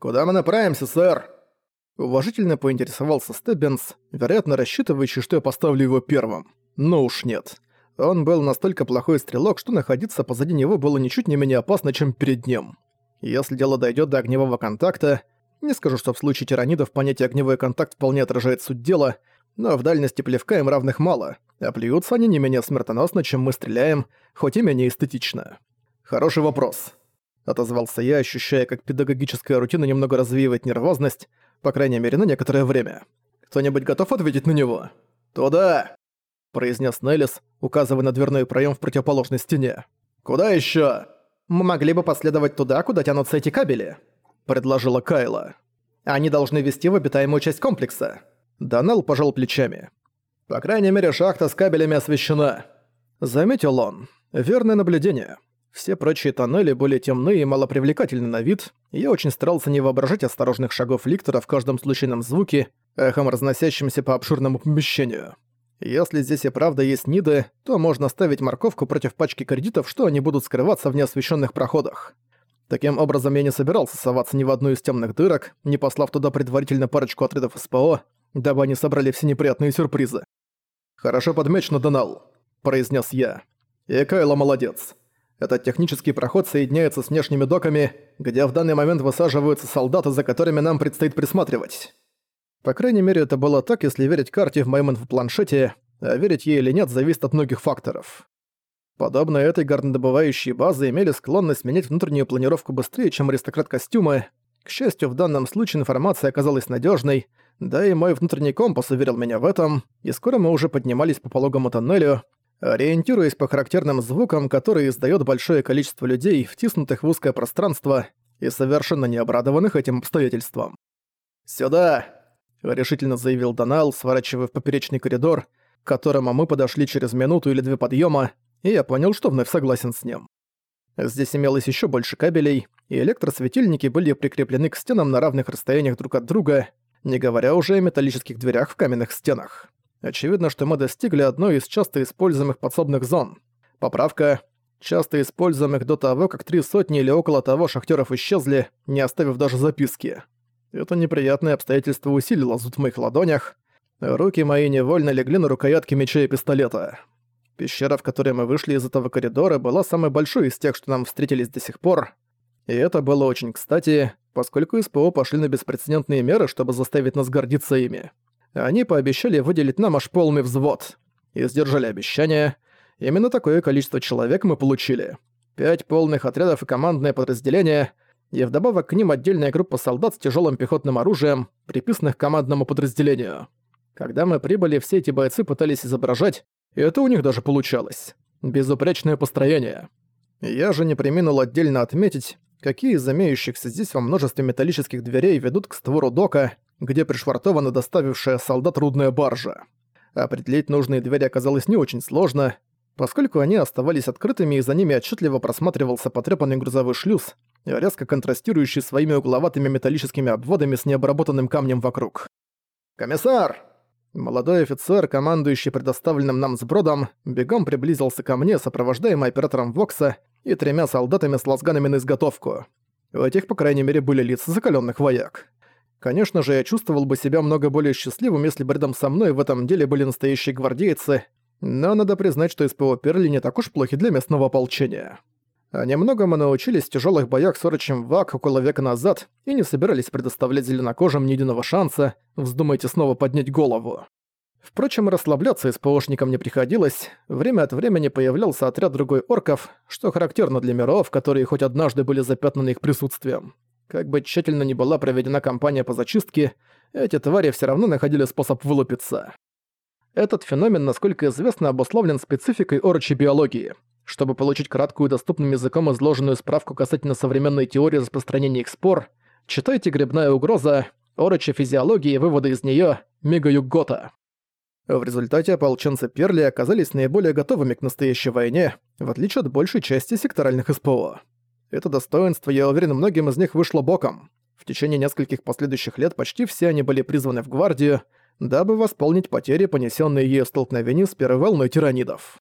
«Куда мы направимся, сэр?» Уважительно поинтересовался Стеббинс, вероятно, рассчитывающий, что я поставлю его первым. Но уж нет. Он был настолько плохой стрелок, что находиться позади него было ничуть не менее опасно, чем перед ним. Если дело дойдет до огневого контакта, не скажу, что в случае тиранидов понятие огневой контакт вполне отражает суть дела, но в дальности плевка им равных мало, а плюются они не менее смертоносно, чем мы стреляем, хоть и менее эстетично. «Хороший вопрос», — отозвался я, ощущая, как педагогическая рутина немного развеивает нервозность, по крайней мере, на некоторое время. «Кто-нибудь готов ответить на него?» «Туда!» — произнес Неллис, указывая на дверной проем в противоположной стене. «Куда еще? «Мы могли бы последовать туда, куда тянутся эти кабели», — предложила Кайла. «Они должны вести в обитаемую часть комплекса». Данел пожал плечами. «По крайней мере, шахта с кабелями освещена». Заметил он. Верное наблюдение. Все прочие тоннели были темны и малопривлекательны на вид, и я очень старался не воображать осторожных шагов ликтора в каждом случайном звуке, эхом разносящимся по обширному помещению. Если здесь и правда есть ниды, то можно ставить морковку против пачки кредитов, что они будут скрываться в неосвещенных проходах. Таким образом, я не собирался соваться ни в одну из темных дырок, не послав туда предварительно парочку отрядов СПО, дабы они собрали все неприятные сюрпризы. «Хорошо подмечено, Донал», — произнес я. «И Кайло молодец. Этот технический проход соединяется с внешними доками, где в данный момент высаживаются солдаты, за которыми нам предстоит присматривать. По крайней мере, это было так, если верить карте в моем инфопланшете, а верить ей или нет зависит от многих факторов. Подобно этой горнодобывающей базы имели склонность менять внутреннюю планировку быстрее, чем аристократ-костюмы. К счастью, в данном случае информация оказалась надежной, да и мой внутренний компас уверил меня в этом, и скоро мы уже поднимались по пологому тоннелю, ориентируясь по характерным звукам, которые издает большое количество людей, втиснутых в узкое пространство и совершенно не обрадованных этим обстоятельством. «Сюда!» — решительно заявил Донал, сворачивая в поперечный коридор, к которому мы подошли через минуту или две подъема, и я понял, что вновь согласен с ним. Здесь имелось еще больше кабелей, и электросветильники были прикреплены к стенам на равных расстояниях друг от друга, не говоря уже о металлических дверях в каменных стенах. Очевидно, что мы достигли одной из часто используемых подсобных зон. Поправка. Часто используемых до того, как три сотни или около того шахтеров исчезли, не оставив даже записки. Это неприятное обстоятельство усилило зуд в моих ладонях. Руки мои невольно легли на рукоятки меча и пистолета. Пещера, в которой мы вышли из этого коридора, была самой большой из тех, что нам встретились до сих пор. И это было очень кстати, поскольку СПО пошли на беспрецедентные меры, чтобы заставить нас гордиться ими. Они пообещали выделить нам аж полный взвод. И сдержали обещание. Именно такое количество человек мы получили. Пять полных отрядов и командное подразделение — и вдобавок к ним отдельная группа солдат с тяжелым пехотным оружием, приписанных командному подразделению. Когда мы прибыли, все эти бойцы пытались изображать, и это у них даже получалось. Безупречное построение. Я же не приминул отдельно отметить, какие из имеющихся здесь во множестве металлических дверей ведут к створу дока, где пришвартована доставившая солдат рудная баржа. Определить нужные двери оказалось не очень сложно, поскольку они оставались открытыми и за ними отчетливо просматривался потрепанный грузовой шлюз, резко контрастирующий своими угловатыми металлическими обводами с необработанным камнем вокруг. «Комиссар!» Молодой офицер, командующий предоставленным нам сбродом, бегом приблизился ко мне, сопровождаемый оператором Вокса и тремя солдатами с лазганами на изготовку. У этих, по крайней мере, были лица закаленных вояк. Конечно же, я чувствовал бы себя много более счастливым, если бы рядом со мной в этом деле были настоящие гвардейцы, но надо признать, что СПО Перли не так уж плохи для местного ополчения. Немного мы научились в тяжелых боях с Орочем Вак около века назад и не собирались предоставлять зеленокожим ни единого шанса, вздумайте снова поднять голову. Впрочем, расслабляться СПОшникам не приходилось, время от времени появлялся отряд другой орков, что характерно для миров, которые хоть однажды были запятнаны их присутствием. Как бы тщательно ни была проведена кампания по зачистке, эти твари все равно находили способ вылупиться. Этот феномен, насколько известно, обусловлен спецификой орочей биологии. Чтобы получить краткую и доступным языком изложенную справку касательно современной теории распространения их спор, читайте «Грибная угроза», «Орочи физиологии» и выводы из неё Мига Юггота. В результате ополченцы Перли оказались наиболее готовыми к настоящей войне, в отличие от большей части секторальных СПО. Это достоинство, я уверен, многим из них вышло боком. В течение нескольких последующих лет почти все они были призваны в гвардию, дабы восполнить потери, понесенные ею столкновении с первой волной тиранидов.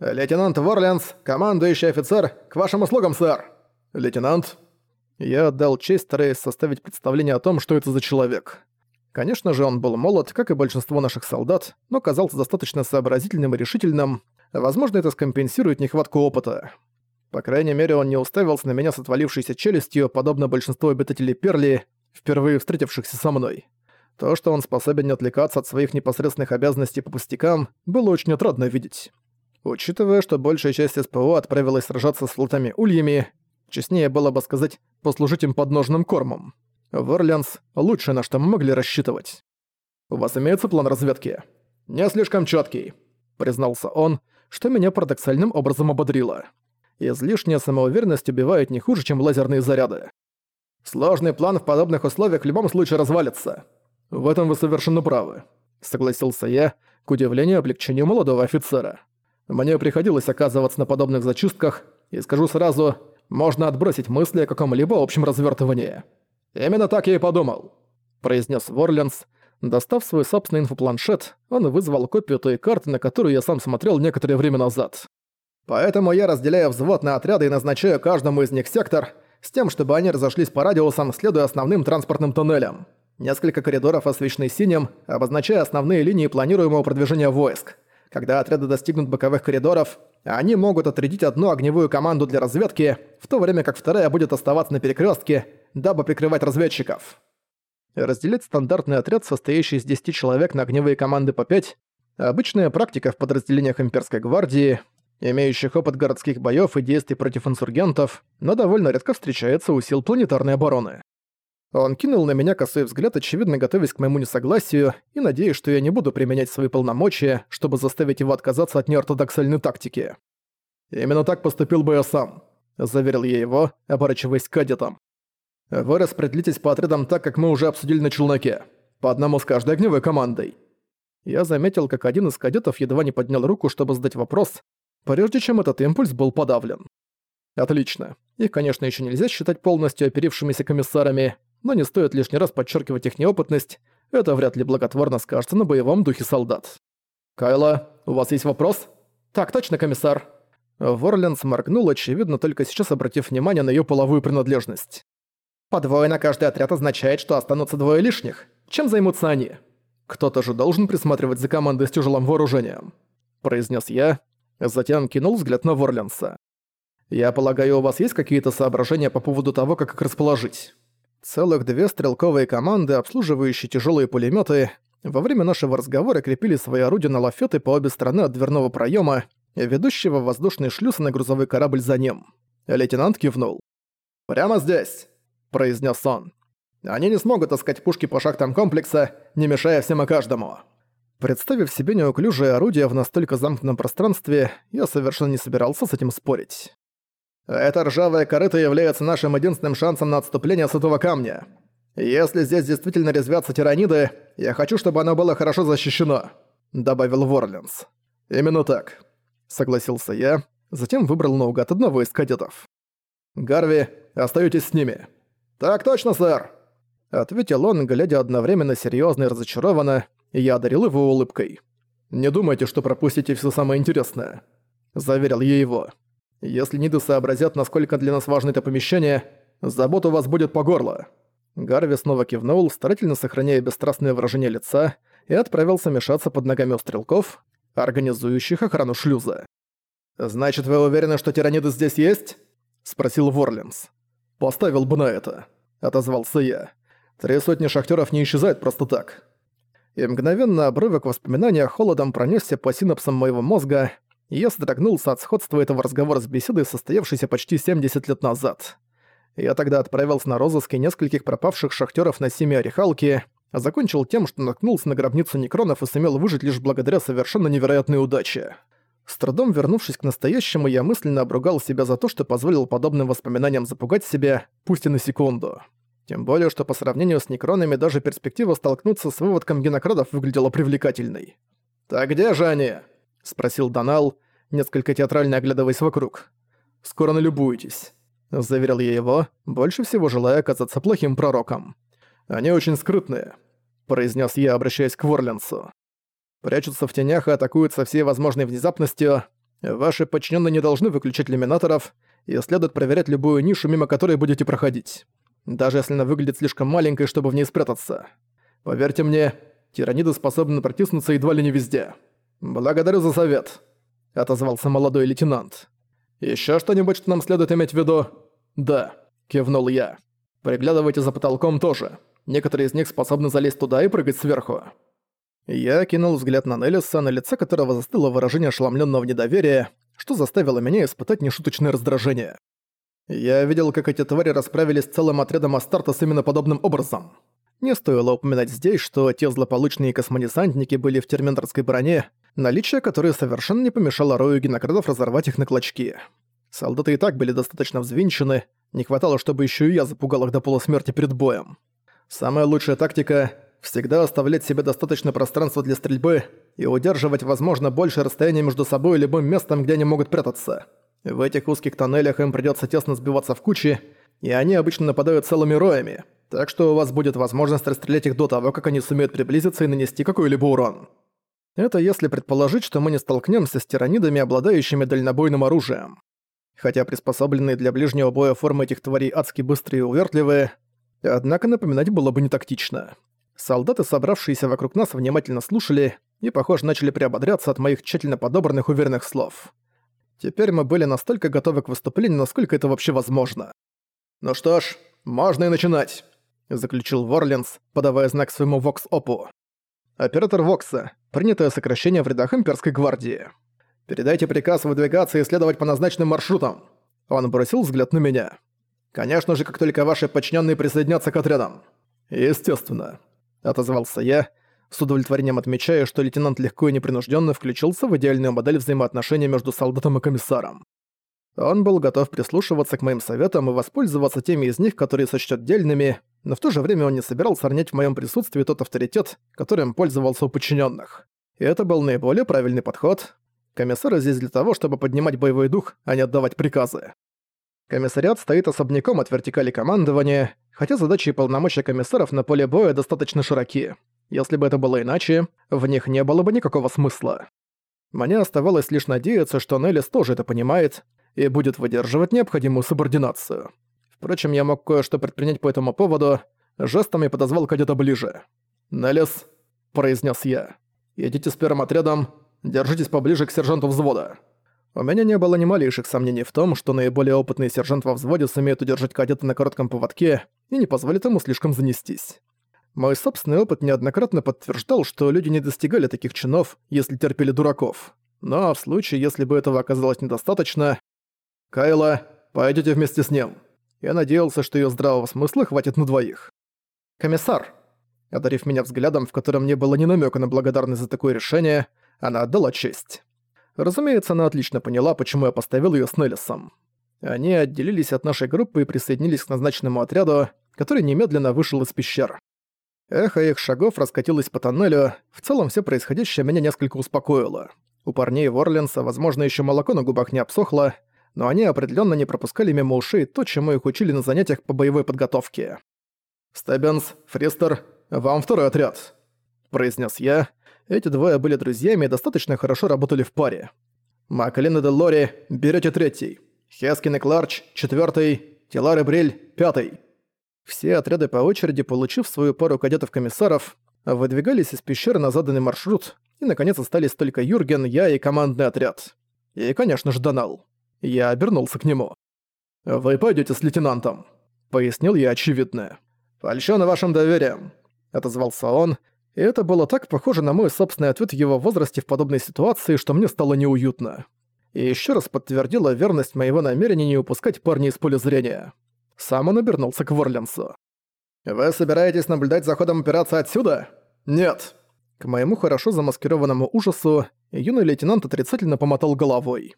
«Лейтенант Ворленс, командующий офицер, к вашим услугам, сэр!» «Лейтенант?» Я отдал честь, стараясь составить представление о том, что это за человек. Конечно же, он был молод, как и большинство наших солдат, но казался достаточно сообразительным и решительным. Возможно, это скомпенсирует нехватку опыта. По крайней мере, он не уставился на меня с отвалившейся челюстью, подобно большинству обитателей Перли, впервые встретившихся со мной. То, что он способен не отвлекаться от своих непосредственных обязанностей по пустякам, было очень отрадно видеть. Учитывая, что большая часть СПО отправилась сражаться с флотами ульями, честнее было бы сказать, послужить им подножным кормом. В Орлеанс – лучшее, на что мы могли рассчитывать. «У вас имеется план разведки?» «Не слишком четкий, признался он, что меня парадоксальным образом ободрило. Излишняя самоуверенность убивает не хуже, чем лазерные заряды. Сложный план в подобных условиях в любом случае развалится. В этом вы совершенно правы, согласился я, к удивлению облегчению молодого офицера. Мне приходилось оказываться на подобных зачистках, и скажу сразу, можно отбросить мысли о каком-либо общем развертывании. Именно так я и подумал, произнес Ворленс. Достав свой собственный инфопланшет, он вызвал копию той карты, на которую я сам смотрел некоторое время назад. Поэтому я разделяю взвод на отряды и назначаю каждому из них сектор, с тем, чтобы они разошлись по радиусам, следуя основным транспортным туннелям. Несколько коридоров освещены синим, обозначая основные линии планируемого продвижения войск. Когда отряды достигнут боковых коридоров, они могут отрядить одну огневую команду для разведки, в то время как вторая будет оставаться на перекрестке, дабы прикрывать разведчиков. Разделить стандартный отряд, состоящий из 10 человек на огневые команды по 5, обычная практика в подразделениях имперской гвардии, имеющих опыт городских боёв и действий против инсургентов, но довольно редко встречается у сил планетарной обороны. Он кинул на меня косой взгляд, очевидно готовясь к моему несогласию, и надеясь, что я не буду применять свои полномочия, чтобы заставить его отказаться от неортодоксальной тактики. «Именно так поступил бы я сам», — заверил я его, оборачиваясь к кадетам. «Вы распределитесь по отрядам так, как мы уже обсудили на челноке, по одному с каждой огневой командой». Я заметил, как один из кадетов едва не поднял руку, чтобы задать вопрос, прежде чем этот импульс был подавлен. Отлично. Их, конечно, еще нельзя считать полностью оперившимися комиссарами, но не стоит лишний раз подчеркивать их неопытность, это вряд ли благотворно скажется на боевом духе солдат. «Кайла, у вас есть вопрос?» «Так точно, комиссар». Ворленс моргнул, очевидно, только сейчас обратив внимание на ее половую принадлежность. «По двое на каждый отряд означает, что останутся двое лишних. Чем займутся они?» «Кто-то же должен присматривать за командой с тяжелым вооружением», — произнес я, Затем кинул взгляд на Ворленса. «Я полагаю, у вас есть какие-то соображения по поводу того, как их расположить?» Целых две стрелковые команды, обслуживающие тяжелые пулеметы, во время нашего разговора крепили свои орудия на лафеты по обе стороны от дверного проема, ведущего в воздушный шлюз на грузовой корабль за ним. Лейтенант кивнул. «Прямо здесь», — произнес он. «Они не смогут таскать пушки по шахтам комплекса, не мешая всем и каждому». Представив себе неуклюжее орудие в настолько замкнутом пространстве, я совершенно не собирался с этим спорить. «Эта ржавая корыта является нашим единственным шансом на отступление с этого камня. Если здесь действительно резвятся тираниды, я хочу, чтобы оно было хорошо защищено», — добавил Ворленс. «Именно так», — согласился я, затем выбрал наугад одного из кадетов. «Гарви, остаетесь с ними». «Так точно, сэр», — ответил он, глядя одновременно серьезно и разочарованно, я одарил его улыбкой. «Не думайте, что пропустите все самое интересное», — заверил я его. «Если Ниды сообразят, насколько для нас важно это помещение, забот у вас будет по горло». Гарви снова кивнул, старательно сохраняя бесстрастное выражение лица, и отправился мешаться под ногами у стрелков, организующих охрану шлюза. «Значит, вы уверены, что тираниды здесь есть?» — спросил Ворлинс. «Поставил бы на это», — отозвался я. «Три сотни шахтеров не исчезают просто так и мгновенно обрывок воспоминания холодом пронесся по синапсам моего мозга, и я содрогнулся от сходства этого разговора с беседой, состоявшейся почти 70 лет назад. Я тогда отправился на розыски нескольких пропавших шахтеров на семя Орехалки, а закончил тем, что наткнулся на гробницу некронов и сумел выжить лишь благодаря совершенно невероятной удаче. С трудом вернувшись к настоящему, я мысленно обругал себя за то, что позволил подобным воспоминаниям запугать себя, пусть и на секунду. Тем более, что по сравнению с некронами даже перспектива столкнуться с выводком генокрадов выглядела привлекательной. «Так где же они?» — спросил Донал, несколько театрально оглядываясь вокруг. «Скоро налюбуетесь», — заверил я его, больше всего желая оказаться плохим пророком. «Они очень скрытные», — произнес я, обращаясь к Ворленсу. «Прячутся в тенях и атакуют со всей возможной внезапностью. Ваши подчиненные не должны выключать иллюминаторов, и следует проверять любую нишу, мимо которой будете проходить. Даже если она выглядит слишком маленькой, чтобы в ней спрятаться. Поверьте мне, тираниды способны протиснуться едва ли не везде. Благодарю за совет», — отозвался молодой лейтенант. «Ещё что-нибудь, что нам следует иметь в виду?» «Да», — кивнул я. «Приглядывайте за потолком тоже. Некоторые из них способны залезть туда и прыгать сверху». Я кинул взгляд на Неллиса, на лице которого застыло выражение ошеломленного недоверия, что заставило меня испытать нешуточное раздражение. Я видел, как эти твари расправились с целым отрядом Астартес именно подобным образом. Не стоило упоминать здесь, что те злополучные космодесантники были в терминаторской броне, наличие которой совершенно не помешало рою генокрадов разорвать их на клочки. Солдаты и так были достаточно взвинчены, не хватало, чтобы еще и я запугал их до полусмерти перед боем. Самая лучшая тактика всегда оставлять себе достаточно пространства для стрельбы и удерживать, возможно, большее расстояние между собой и любым местом, где они могут прятаться. В этих узких тоннелях им придётся тесно сбиваться в кучи, и они обычно нападают целыми роями, так что у вас будет возможность расстрелять их до того, как они сумеют приблизиться и нанести какой-либо урон. Это если предположить, что мы не столкнёмся с тиранидами, обладающими дальнобойным оружием. Хотя приспособленные для ближнего боя формы этих тварей адски быстрые и увертливые, однако напоминать было бы не тактично. Солдаты, собравшиеся вокруг нас, внимательно слушали и, похоже, начали приободряться от моих тщательно подобранных уверенных слов. Теперь мы были настолько готовы к выступлению, насколько это вообще возможно. «Ну что ж, можно и начинать», — заключил Ворленс, подавая знак своему Вокс-Опу. «Оператор Вокса. Принятое сокращение в рядах Имперской гвардии. Передайте приказ выдвигаться и следовать по назначенным маршрутам». Он бросил взгляд на меня. «Конечно же, как только ваши подчиненные присоединятся к отрядам». «Естественно», — отозвался я, с удовлетворением отмечая, что лейтенант легко и непринужденно включился в идеальную модель взаимоотношений между солдатом и комиссаром. Он был готов прислушиваться к моим советам и воспользоваться теми из них, которые сочтет дельными, но в то же время он не собирался ронять в моем присутствии тот авторитет, которым пользовался у подчиненных. И это был наиболее правильный подход. Комиссар здесь для того, чтобы поднимать боевой дух, а не отдавать приказы. Комиссариат стоит особняком от вертикали командования, хотя задачи и полномочия комиссаров на поле боя достаточно широки. Если бы это было иначе, в них не было бы никакого смысла. Мне оставалось лишь надеяться, что Неллис тоже это понимает и будет выдерживать необходимую субординацию. Впрочем, я мог кое-что предпринять по этому поводу, жестом я подозвал кадета ближе. «Неллис», — произнес я, — «идите с первым отрядом, держитесь поближе к сержанту взвода». У меня не было ни малейших сомнений в том, что наиболее опытный сержант во взводе сумеет удержать кадета на коротком поводке и не позволит ему слишком занестись. Мой собственный опыт неоднократно подтверждал, что люди не достигали таких чинов, если терпели дураков. Но в случае, если бы этого оказалось недостаточно... «Кайла, пойдете вместе с ним». Я надеялся, что ее здравого смысла хватит на двоих. «Комиссар!» Одарив меня взглядом, в котором не было ни намека на благодарность за такое решение, она отдала честь. Разумеется, она отлично поняла, почему я поставил ее с Неллисом. Они отделились от нашей группы и присоединились к назначенному отряду, который немедленно вышел из пещер. Эхо их шагов раскатилось по тоннелю, в целом все происходящее меня несколько успокоило. У парней Ворленса, возможно, еще молоко на губах не обсохло, но они определенно не пропускали мимо ушей то, чему их учили на занятиях по боевой подготовке. «Стеббинс, Фристер, вам второй отряд», — произнес я. Эти двое были друзьями и достаточно хорошо работали в паре. Макалин и Деллори, берете третий. Хескин и Кларч, четвертый. Тилар и Бриль, пятый. Все отряды по очереди, получив свою пару кадетов-комиссаров, выдвигались из пещеры на заданный маршрут, и, наконец, остались только Юрген, я и командный отряд. И, конечно же, Донал. Я обернулся к нему. «Вы пойдете с лейтенантом», — пояснил я очевидное. «Польщён вашим доверием», — отозвался он, и это было так похоже на мой собственный ответ в его возрасте в подобной ситуации, что мне стало неуютно. И ещё раз подтвердила верность моего намерения не упускать парня из поля зрения. Сам он обернулся к Ворленсу. «Вы собираетесь наблюдать за ходом операции отсюда?» «Нет». К моему хорошо замаскированному ужасу, юный лейтенант отрицательно помотал головой.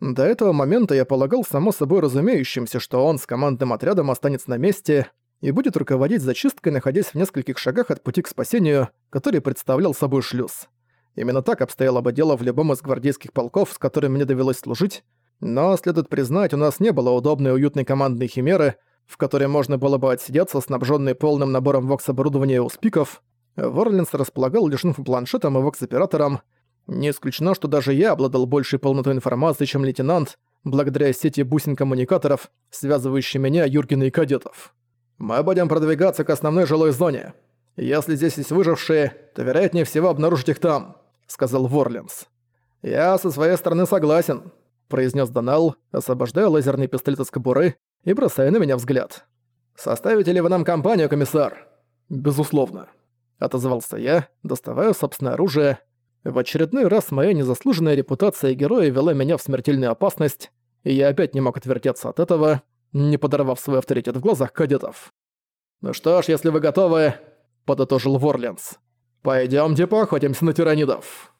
До этого момента я полагал само собой разумеющимся, что он с командным отрядом останется на месте и будет руководить зачисткой, находясь в нескольких шагах от пути к спасению, который представлял собой шлюз. Именно так обстояло бы дело в любом из гвардейских полков, с которыми мне довелось служить, но, следует признать, у нас не было удобной и уютной командной химеры, в которой можно было бы отсидеться, снабженной полным набором вокс-оборудования и успиков. Ворленс располагал лишь инфопланшетом и вокс-оператором. Не исключено, что даже я обладал большей полнотой информации, чем лейтенант, благодаря сети бусин-коммуникаторов, связывающей меня, Юргена и кадетов. Мы будем продвигаться к основной жилой зоне. Если здесь есть выжившие, то вероятнее всего обнаружить их там», — сказал Ворленс. «Я со своей стороны согласен», — произнес Донал, освобождая лазерный пистолет из кобуры и бросая на меня взгляд. «Составите ли вы нам компанию, комиссар?» «Безусловно», — отозвался я, доставая собственное оружие. В очередной раз моя незаслуженная репутация героя вела меня в смертельную опасность, и я опять не мог отвертеться от этого, не подорвав свой авторитет в глазах кадетов. «Ну что ж, если вы готовы», — подытожил Ворленс, — «пойдёмте поохотимся на тиранидов».